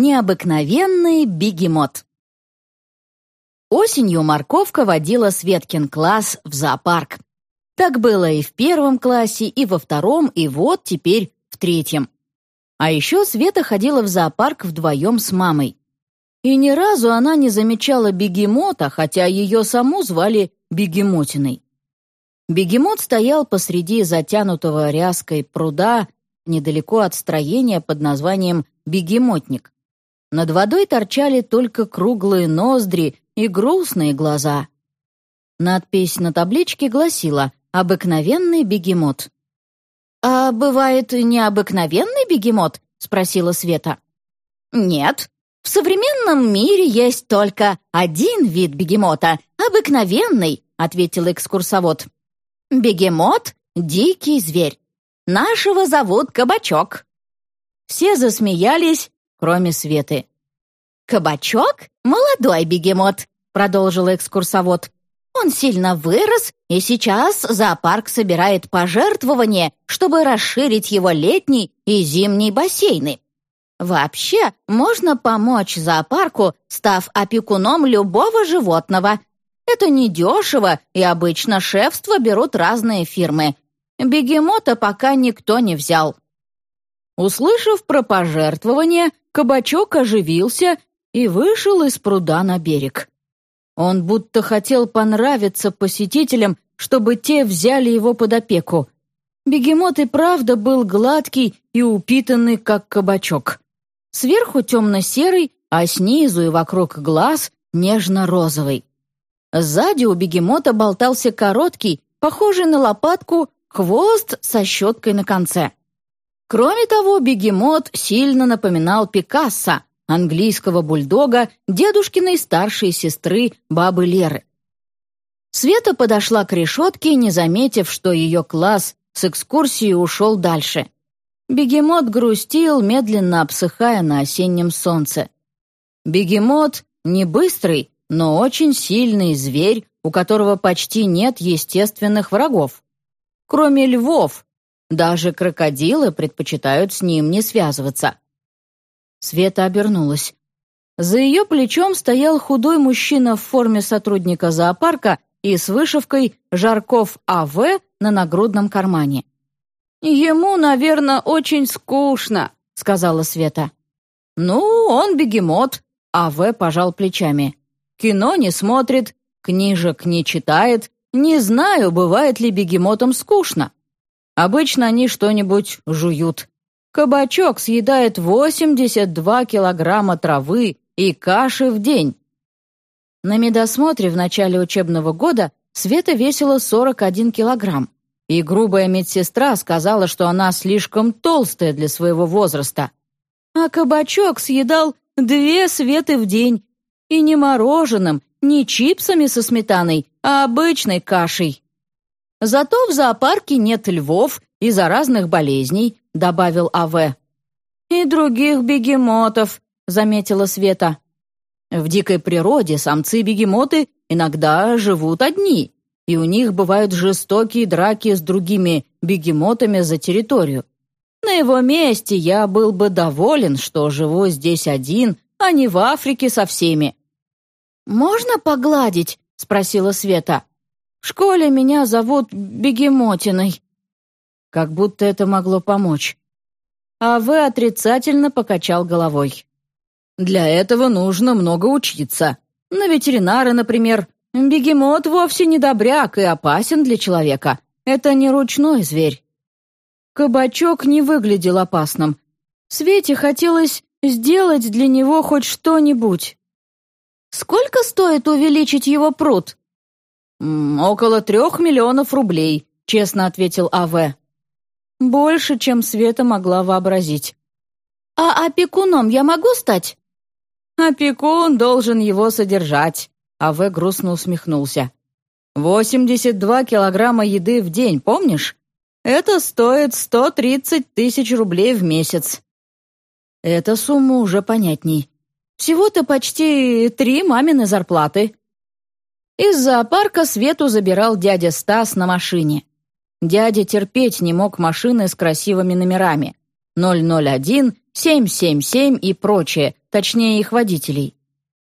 Необыкновенный бегемот. Осенью морковка водила Светкин класс в зоопарк. Так было и в первом классе, и во втором, и вот теперь в третьем. А еще Света ходила в зоопарк вдвоем с мамой. И ни разу она не замечала бегемота, хотя ее саму звали бегемотиной. Бегемот стоял посреди затянутого ряской пруда недалеко от строения под названием «Бегемотник». Над водой торчали только круглые ноздри и грустные глаза. Надпись на табличке гласила «Обыкновенный бегемот». «А бывает необыкновенный бегемот?» — спросила Света. «Нет. В современном мире есть только один вид бегемота — обыкновенный», — ответил экскурсовод. «Бегемот — дикий зверь. Нашего зовут Кабачок». Все засмеялись, кроме Светы. «Кабачок — молодой бегемот», — продолжил экскурсовод. «Он сильно вырос, и сейчас зоопарк собирает пожертвования, чтобы расширить его летний и зимний бассейны. Вообще, можно помочь зоопарку, став опекуном любого животного. Это недешево, и обычно шефство берут разные фирмы. Бегемота пока никто не взял». Услышав про пожертвование, кабачок оживился и вышел из пруда на берег. Он будто хотел понравиться посетителям, чтобы те взяли его под опеку. Бегемот и правда был гладкий и упитанный, как кабачок. Сверху темно-серый, а снизу и вокруг глаз нежно-розовый. Сзади у бегемота болтался короткий, похожий на лопатку, хвост со щеткой на конце. Кроме того, бегемот сильно напоминал Пикассо, английского бульдога, дедушкиной старшей сестры, бабы Леры. Света подошла к решетке, не заметив, что ее класс с экскурсии ушел дальше. Бегемот грустил, медленно обсыхая на осеннем солнце. Бегемот не быстрый, но очень сильный зверь, у которого почти нет естественных врагов. Кроме львов, даже крокодилы предпочитают с ним не связываться. Света обернулась. За ее плечом стоял худой мужчина в форме сотрудника зоопарка и с вышивкой «Жарков А.В.» на нагрудном кармане. «Ему, наверное, очень скучно», — сказала Света. «Ну, он бегемот», — А.В. пожал плечами. «Кино не смотрит, книжек не читает. Не знаю, бывает ли бегемотам скучно. Обычно они что-нибудь жуют. Кабачок съедает 82 килограмма травы и каши в день. На медосмотре в начале учебного года Света весила 41 килограмм, и грубая медсестра сказала, что она слишком толстая для своего возраста. А кабачок съедал две Светы в день, и не мороженым, не чипсами со сметаной, а обычной кашей. Зато в зоопарке нет львов и заразных болезней», — добавил А.В. «И других бегемотов», — заметила Света. «В дикой природе самцы-бегемоты иногда живут одни, и у них бывают жестокие драки с другими бегемотами за территорию. На его месте я был бы доволен, что живу здесь один, а не в Африке со всеми». «Можно погладить?» — спросила Света. В школе меня зовут Бегемотиной». Как будто это могло помочь. А вы отрицательно покачал головой. «Для этого нужно много учиться. На ветеринара, например. Бегемот вовсе не добряк и опасен для человека. Это не ручной зверь». Кабачок не выглядел опасным. Свете хотелось сделать для него хоть что-нибудь. «Сколько стоит увеличить его пруд?» «Около трех миллионов рублей», — честно ответил А.В. «Больше, чем Света могла вообразить». «А опекуном я могу стать?» «Опекун должен его содержать», — А.В. грустно усмехнулся. «Восемьдесят два килограмма еды в день, помнишь? Это стоит сто тридцать тысяч рублей в месяц». Эта сумма уже понятней. Всего-то почти три мамины зарплаты. Из зоопарка Свету забирал дядя Стас на машине. Дядя терпеть не мог машины с красивыми номерами. 001, 777 и прочее, точнее их водителей.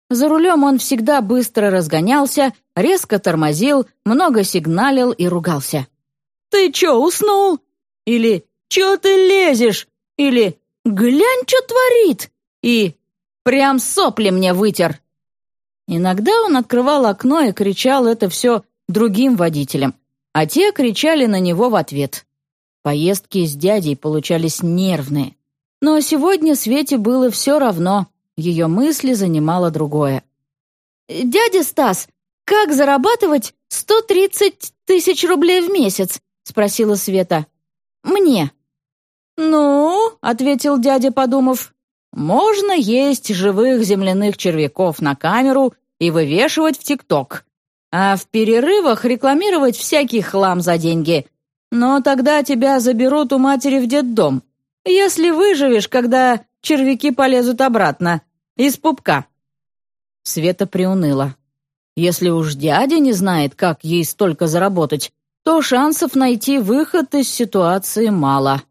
За рулем он всегда быстро разгонялся, резко тормозил, много сигналил и ругался. «Ты чё, уснул?» Или «Чё ты лезешь?» Или «Глянь, что творит!» И «Прям сопли мне вытер!» Иногда он открывал окно и кричал это все другим водителям, а те кричали на него в ответ. Поездки с дядей получались нервные. Но сегодня Свете было все равно, ее мысли занимало другое. «Дядя Стас, как зарабатывать 130 тысяч рублей в месяц?» — спросила Света. «Мне». «Ну», — ответил дядя, подумав, «можно есть живых земляных червяков на камеру и вывешивать в ТикТок, а в перерывах рекламировать всякий хлам за деньги. Но тогда тебя заберут у матери в детдом, если выживешь, когда червяки полезут обратно, из пупка». Света приуныла. Если уж дядя не знает, как ей столько заработать, то шансов найти выход из ситуации мало.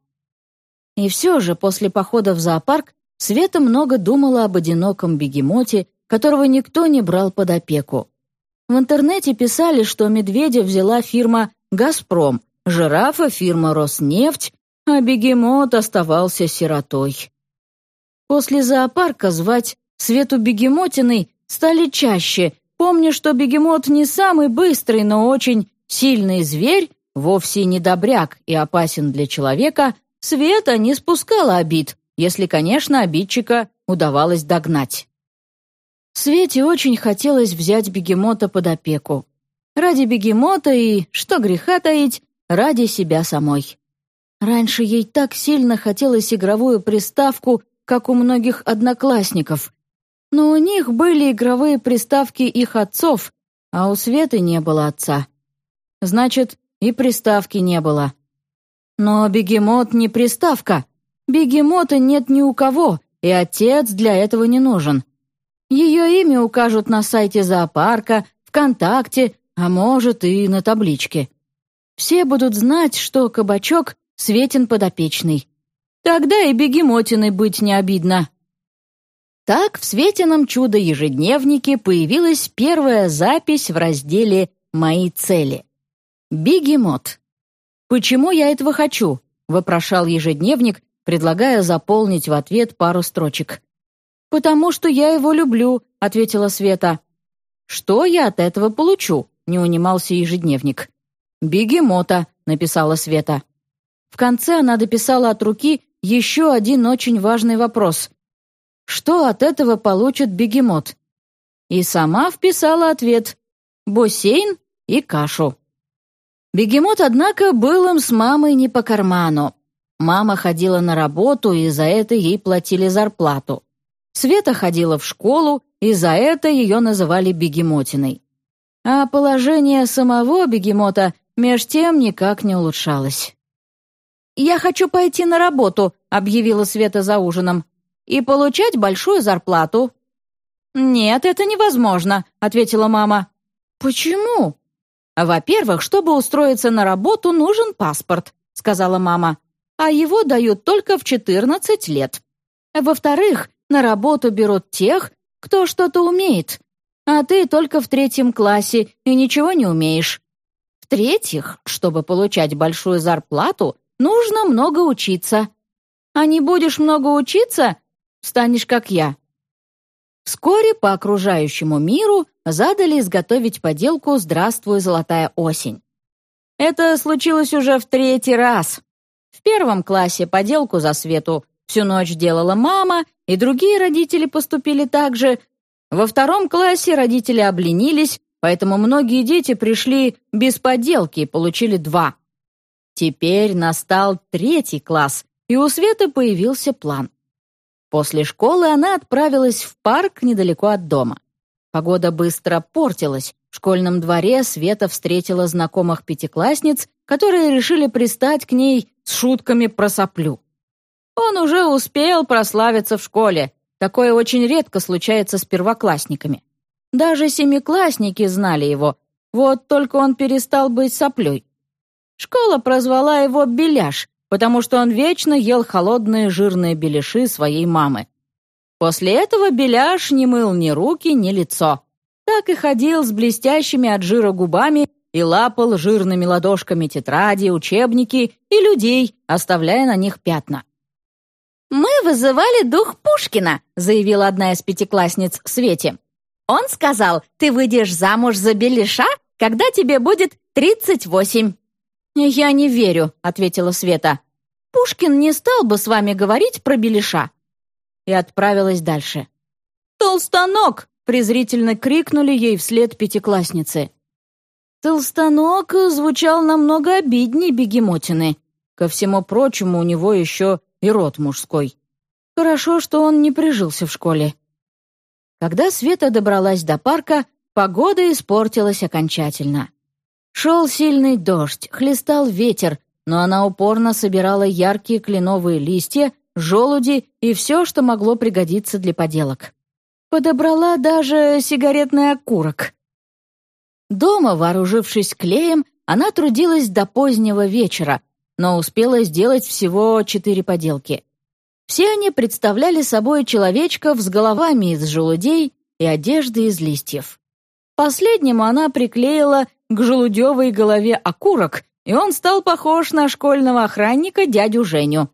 И все же после похода в зоопарк Света много думала об одиноком бегемоте, которого никто не брал под опеку. В интернете писали, что медведя взяла фирма «Газпром», жирафа — фирма «Роснефть», а бегемот оставался сиротой. После зоопарка звать Свету Бегемотиной стали чаще, помня, что бегемот не самый быстрый, но очень сильный зверь, вовсе не добряк и опасен для человека, Света не спускала обид, если, конечно, обидчика удавалось догнать. Свете очень хотелось взять бегемота под опеку. Ради бегемота и, что греха таить, ради себя самой. Раньше ей так сильно хотелось игровую приставку, как у многих одноклассников. Но у них были игровые приставки их отцов, а у Светы не было отца. Значит, и приставки не было. Но бегемот не приставка. Бегемота нет ни у кого, и отец для этого не нужен. Ее имя укажут на сайте зоопарка, ВКонтакте, а может и на табличке. Все будут знать, что кабачок Светин подопечный. Тогда и бегемотиной быть не обидно. Так в Светином чудо-ежедневнике появилась первая запись в разделе «Мои цели». Бегемот. «Почему я этого хочу?» — вопрошал ежедневник, предлагая заполнить в ответ пару строчек. «Потому что я его люблю», — ответила Света. «Что я от этого получу?» — не унимался ежедневник. «Бегемота», — написала Света. В конце она дописала от руки еще один очень важный вопрос. Что от этого получит бегемот? И сама вписала ответ «бассейн и кашу». Бегемот, однако, был им с мамой не по карману. Мама ходила на работу, и за это ей платили зарплату. Света ходила в школу, и за это ее называли бегемотиной. А положение самого бегемота меж тем никак не улучшалось. «Я хочу пойти на работу», — объявила Света за ужином, «и получать большую зарплату». «Нет, это невозможно», — ответила мама. «Почему?» «Во-первых, чтобы устроиться на работу, нужен паспорт», — сказала мама, «а его дают только в 14 лет. Во-вторых, на работу берут тех, кто что-то умеет, а ты только в третьем классе и ничего не умеешь. В-третьих, чтобы получать большую зарплату, нужно много учиться. А не будешь много учиться, станешь как я». Вскоре по окружающему миру задали изготовить поделку «Здравствуй, золотая осень». Это случилось уже в третий раз. В первом классе поделку за свету всю ночь делала мама, и другие родители поступили так же. Во втором классе родители обленились, поэтому многие дети пришли без поделки и получили два. Теперь настал третий класс, и у Светы появился план. После школы она отправилась в парк недалеко от дома. Погода быстро портилась. В школьном дворе Света встретила знакомых пятиклассниц, которые решили пристать к ней с шутками про соплю. Он уже успел прославиться в школе. Такое очень редко случается с первоклассниками. Даже семиклассники знали его. Вот только он перестал быть соплей. Школа прозвала его «Беляш», потому что он вечно ел холодные жирные беляши своей мамы. После этого Беляш не мыл ни руки, ни лицо. Так и ходил с блестящими от жира губами и лапал жирными ладошками тетради, учебники и людей, оставляя на них пятна. «Мы вызывали дух Пушкина», — заявила одна из пятиклассниц Свете. «Он сказал, ты выйдешь замуж за Белиша, когда тебе будет тридцать восемь». «Я не верю», — ответила Света. «Пушкин не стал бы с вами говорить про Белиша». И отправилась дальше. «Толстанок!» — презрительно крикнули ей вслед пятиклассницы. Толстанок звучал намного обиднее бегемотины. Ко всему прочему, у него еще и рот мужской. Хорошо, что он не прижился в школе. Когда Света добралась до парка, погода испортилась окончательно. Шел сильный дождь, хлестал ветер, но она упорно собирала яркие кленовые листья, желуди и все, что могло пригодиться для поделок. Подобрала даже сигаретный окурок. Дома, вооружившись клеем, она трудилась до позднего вечера, но успела сделать всего четыре поделки. Все они представляли собой человечков с головами из желудей и одежды из листьев. Последнему она приклеила к желудевой голове окурок, и он стал похож на школьного охранника дядю Женю.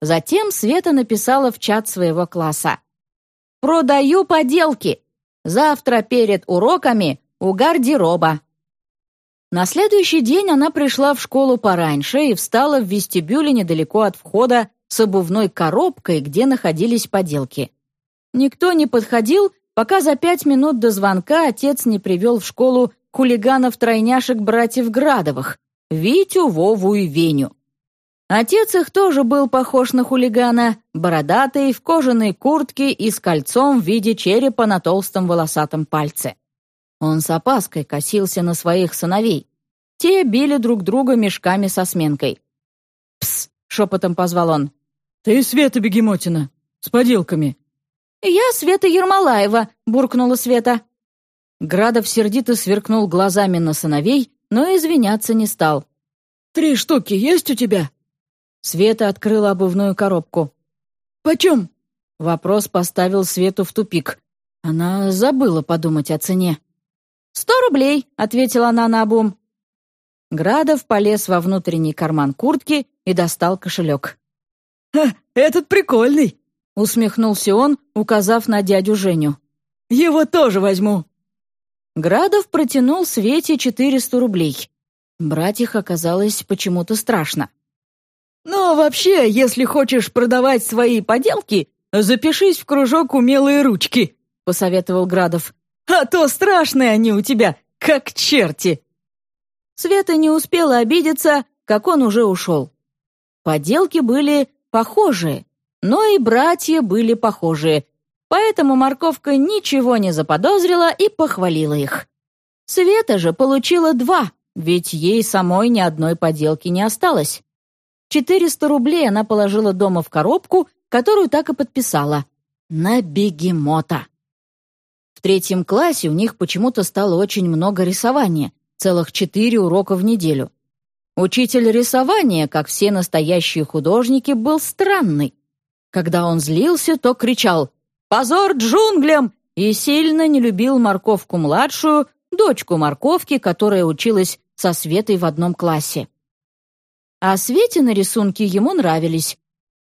Затем Света написала в чат своего класса. «Продаю поделки. Завтра перед уроками у гардероба. На следующий день она пришла в школу пораньше и встала в вестибюле недалеко от входа с обувной коробкой, где находились поделки. Никто не подходил, пока за пять минут до звонка отец не привел в школу хулиганов-тройняшек братьев Градовых, Витю, Вову и Веню. Отец их тоже был похож на хулигана, бородатый, в кожаной куртке и с кольцом в виде черепа на толстом волосатом пальце. Он с опаской косился на своих сыновей. Те били друг друга мешками со сменкой. «Пс!» — шепотом позвал он. «Ты Света Бегемотина, с поделками». «Я Света Ермолаева», — буркнула Света. Градов сердито сверкнул глазами на сыновей, но извиняться не стал. «Три штуки есть у тебя?» Света открыла обувную коробку. «Почем?» Вопрос поставил Свету в тупик. Она забыла подумать о цене. «Сто рублей», — ответила она наобум. Градов полез во внутренний карман куртки и достал кошелек. «Ха, этот прикольный!» — усмехнулся он, указав на дядю Женю. «Его тоже возьму!» Градов протянул Свете четыреста рублей. Брать их оказалось почему-то страшно. «Но вообще, если хочешь продавать свои поделки, запишись в кружок «Умелые ручки», — посоветовал Градов. А то страшные они у тебя, как черти!» Света не успела обидеться, как он уже ушел. Поделки были похожие, но и братья были похожие, поэтому морковка ничего не заподозрила и похвалила их. Света же получила два, ведь ей самой ни одной поделки не осталось. Четыреста рублей она положила дома в коробку, которую так и подписала. На бегемота. В третьем классе у них почему-то стало очень много рисования, целых четыре урока в неделю. Учитель рисования, как все настоящие художники, был странный. Когда он злился, то кричал «Позор джунглям!» и сильно не любил морковку-младшую, дочку морковки, которая училась со Светой в одном классе. А Свете на рисунки ему нравились.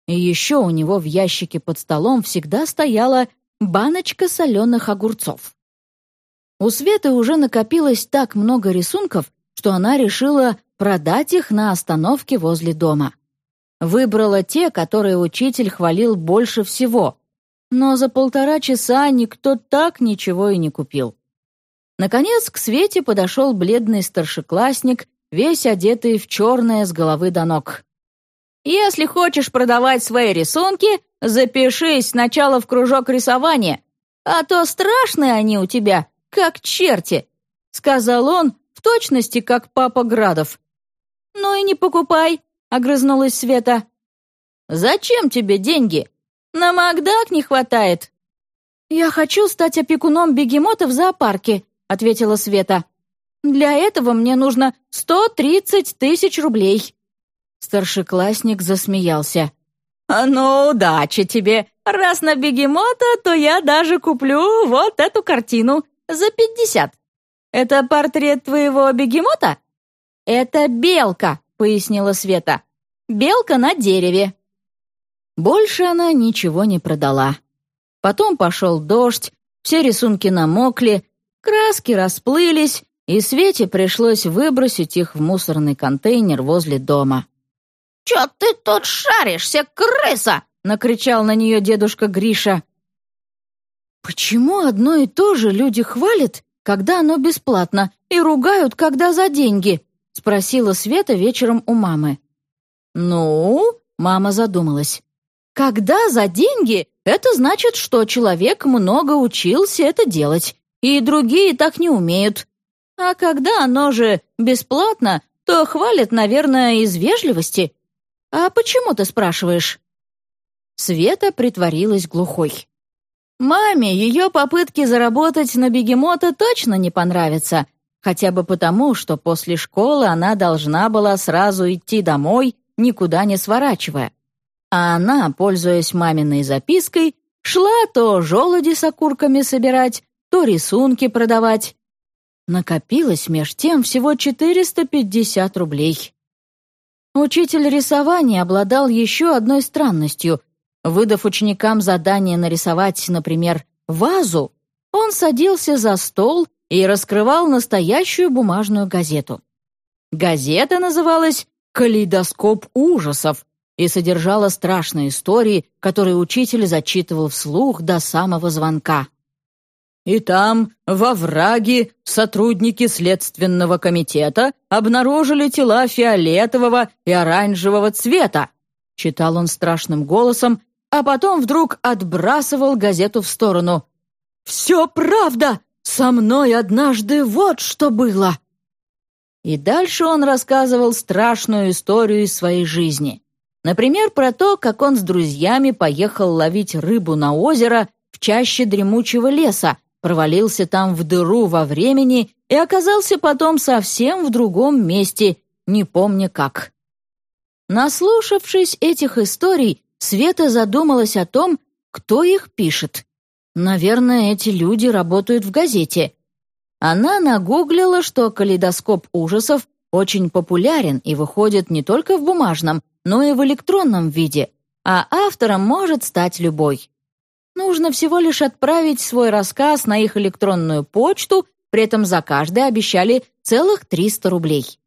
И еще у него в ящике под столом всегда стояла баночка соленых огурцов. У Светы уже накопилось так много рисунков, что она решила продать их на остановке возле дома. Выбрала те, которые учитель хвалил больше всего, но за полтора часа никто так ничего и не купил. Наконец к Свете подошел бледный старшеклассник, весь одетый в черное с головы до ног. «Если хочешь продавать свои рисунки, Запишись сначала в кружок рисования, а то страшные они у тебя, как черти», — сказал он в точности, как папа Градов. «Ну и не покупай», — огрызнулась Света. «Зачем тебе деньги? На Макдак не хватает». «Я хочу стать опекуном бегемота в зоопарке», — ответила Света. «Для этого мне нужно сто тридцать тысяч рублей». Старшеклассник засмеялся. «А «Ну, удачи тебе! Раз на бегемота, то я даже куплю вот эту картину за пятьдесят. Это портрет твоего бегемота?» «Это белка», — пояснила Света. «Белка на дереве». Больше она ничего не продала. Потом пошел дождь, все рисунки намокли, краски расплылись, и Свете пришлось выбросить их в мусорный контейнер возле дома. «Чё ты тут шаришься, крыса?» — накричал на нее дедушка Гриша. «Почему одно и то же люди хвалят, когда оно бесплатно, и ругают, когда за деньги?» — спросила Света вечером у мамы. «Ну?» — мама задумалась. «Когда за деньги, это значит, что человек много учился это делать, и другие так не умеют. А когда оно же бесплатно, то хвалят, наверное, из вежливости. А почему ты спрашиваешь?» Света притворилась глухой. Маме ее попытки заработать на бегемота точно не понравятся, хотя бы потому, что после школы она должна была сразу идти домой, никуда не сворачивая. А она, пользуясь маминой запиской, шла то желуди с окурками собирать, то рисунки продавать. Накопилось меж тем всего 450 рублей. Учитель рисования обладал еще одной странностью. Выдав ученикам задание нарисовать, например, вазу, он садился за стол и раскрывал настоящую бумажную газету. Газета называлась «Калейдоскоп ужасов» и содержала страшные истории, которые учитель зачитывал вслух до самого звонка. И там, во враге, сотрудники Следственного комитета обнаружили тела фиолетового и оранжевого цвета, читал он страшным голосом, а потом вдруг отбрасывал газету в сторону. «Все правда! Со мной однажды вот что было!» И дальше он рассказывал страшную историю из своей жизни. Например, про то, как он с друзьями поехал ловить рыбу на озеро в чаще дремучего леса, провалился там в дыру во времени и оказался потом совсем в другом месте, не помня как. Наслушавшись этих историй, Света задумалась о том, кто их пишет. Наверное, эти люди работают в газете. Она нагуглила, что калейдоскоп ужасов очень популярен и выходит не только в бумажном, но и в электронном виде, а автором может стать любой. Нужно всего лишь отправить свой рассказ на их электронную почту, при этом за каждый обещали целых 300 рублей.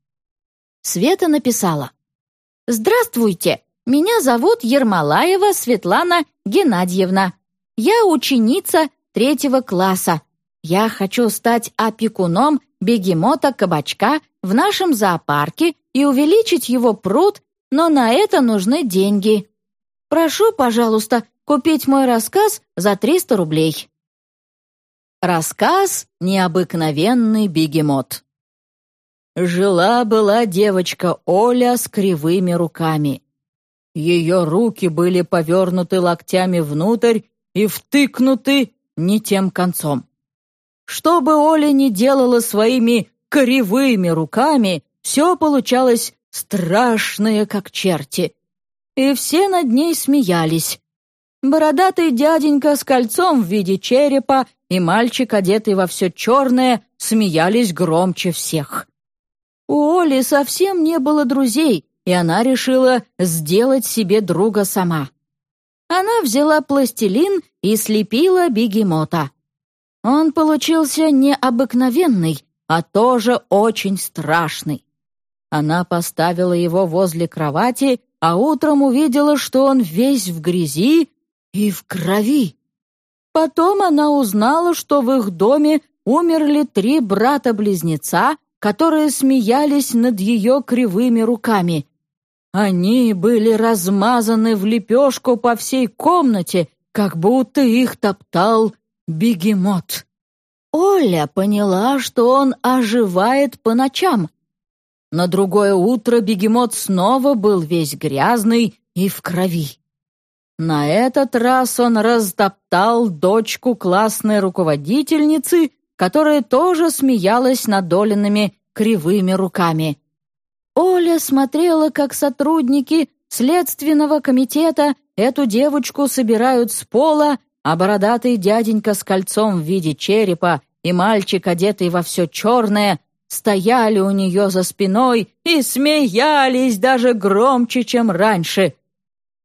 Света написала. «Здравствуйте, меня зовут Ермолаева Светлана Геннадьевна. Я ученица третьего класса. Я хочу стать опекуном бегемота-кабачка в нашем зоопарке и увеличить его пруд, но на это нужны деньги. Прошу, пожалуйста, купить мой рассказ за 300 рублей. Рассказ «Необыкновенный бегемот». Жила-была девочка Оля с кривыми руками. Ее руки были повернуты локтями внутрь и втыкнуты не тем концом. Что бы Оля ни делала своими кривыми руками, все получалось страшное, как черти. И все над ней смеялись, Бородатый дяденька с кольцом в виде черепа и мальчик, одетый во все черное, смеялись громче всех. У Оли совсем не было друзей, и она решила сделать себе друга сама. Она взяла пластилин и слепила бегемота. Он получился необыкновенный, а тоже очень страшный. Она поставила его возле кровати, а утром увидела, что он весь в грязи, и в крови. Потом она узнала, что в их доме умерли три брата-близнеца, которые смеялись над ее кривыми руками. Они были размазаны в лепешку по всей комнате, как будто их топтал бегемот. Оля поняла, что он оживает по ночам. На другое утро бегемот снова был весь грязный и в крови. На этот раз он растоптал дочку классной руководительницы, которая тоже смеялась над кривыми руками. Оля смотрела, как сотрудники Следственного комитета эту девочку собирают с пола, а бородатый дяденька с кольцом в виде черепа и мальчик, одетый во все черное, стояли у нее за спиной и смеялись даже громче, чем раньше.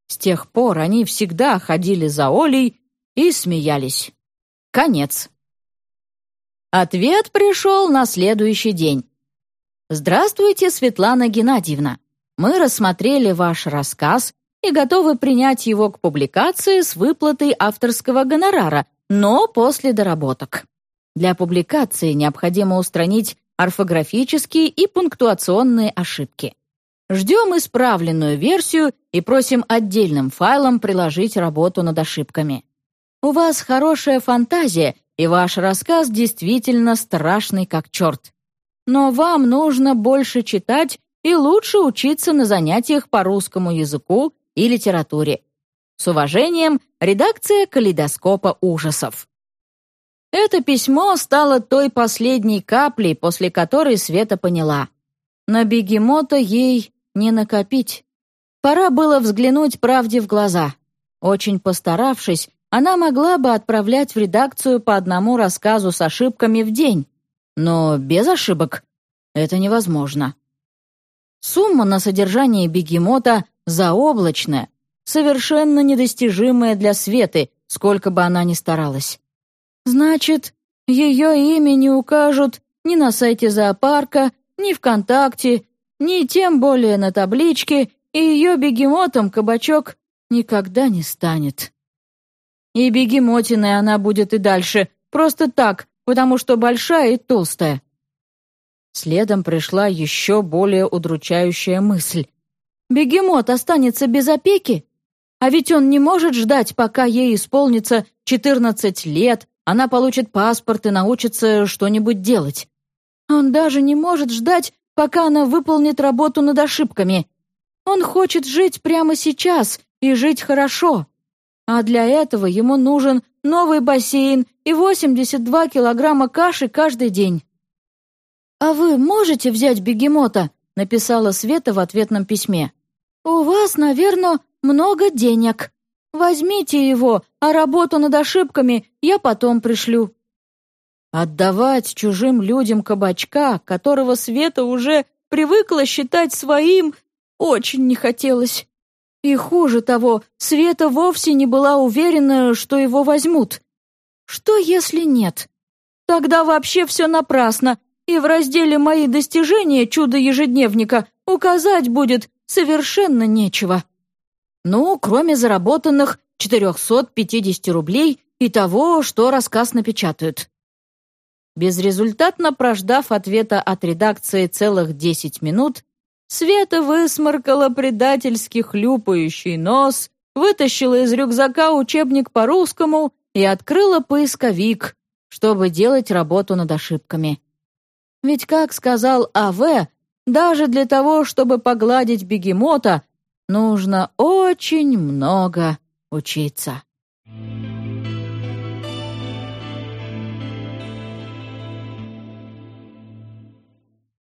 С тех пор они всегда ходили за Олей и смеялись. Конец. Ответ пришел на следующий день. «Здравствуйте, Светлана Геннадьевна. Мы рассмотрели ваш рассказ и готовы принять его к публикации с выплатой авторского гонорара, но после доработок. Для публикации необходимо устранить орфографические и пунктуационные ошибки. Ждем исправленную версию и просим отдельным файлом приложить работу над ошибками. У вас хорошая фантазия, и ваш рассказ действительно страшный как черт. Но вам нужно больше читать и лучше учиться на занятиях по русскому языку и литературе. С уважением, редакция «Калейдоскопа ужасов». Это письмо стало той последней каплей, после которой Света поняла. На бегемота ей не накопить. Пора было взглянуть правде в глаза. Очень постаравшись, она могла бы отправлять в редакцию по одному рассказу с ошибками в день. Но без ошибок это невозможно. Сумма на содержание бегемота заоблачная, совершенно недостижимая для Светы, сколько бы она ни старалась. Значит, ее имя не укажут ни на сайте зоопарка, ни ВКонтакте, ни тем более на табличке, и ее бегемотом кабачок никогда не станет. И бегемотиной она будет и дальше, просто так, потому что большая и толстая. Следом пришла еще более удручающая мысль. Бегемот останется без опеки? А ведь он не может ждать, пока ей исполнится 14 лет, она получит паспорт и научится что-нибудь делать. Он даже не может ждать, пока она выполнит работу над ошибками. Он хочет жить прямо сейчас и жить хорошо. А для этого ему нужен новый бассейн и 82 килограмма каши каждый день. «А вы можете взять бегемота?» — написала Света в ответном письме. «У вас, наверное, много денег. Возьмите его, а работу над ошибками я потом пришлю». Отдавать чужим людям кабачка, которого Света уже привыкла считать своим, очень не хотелось. И хуже того, Света вовсе не была уверена, что его возьмут. Что, если нет? Тогда вообще все напрасно, и в разделе «Мои достижения» чудо-ежедневника указать будет совершенно нечего. Ну, кроме заработанных 450 рублей и того, что рассказ напечатают. Безрезультатно прождав ответа от редакции целых 10 минут, Света высморкала предательски хлюпающий нос, вытащила из рюкзака учебник по русскому и открыла поисковик, чтобы делать работу над ошибками. Ведь, как сказал А.В., даже для того, чтобы погладить бегемота, нужно очень много учиться. Thank you.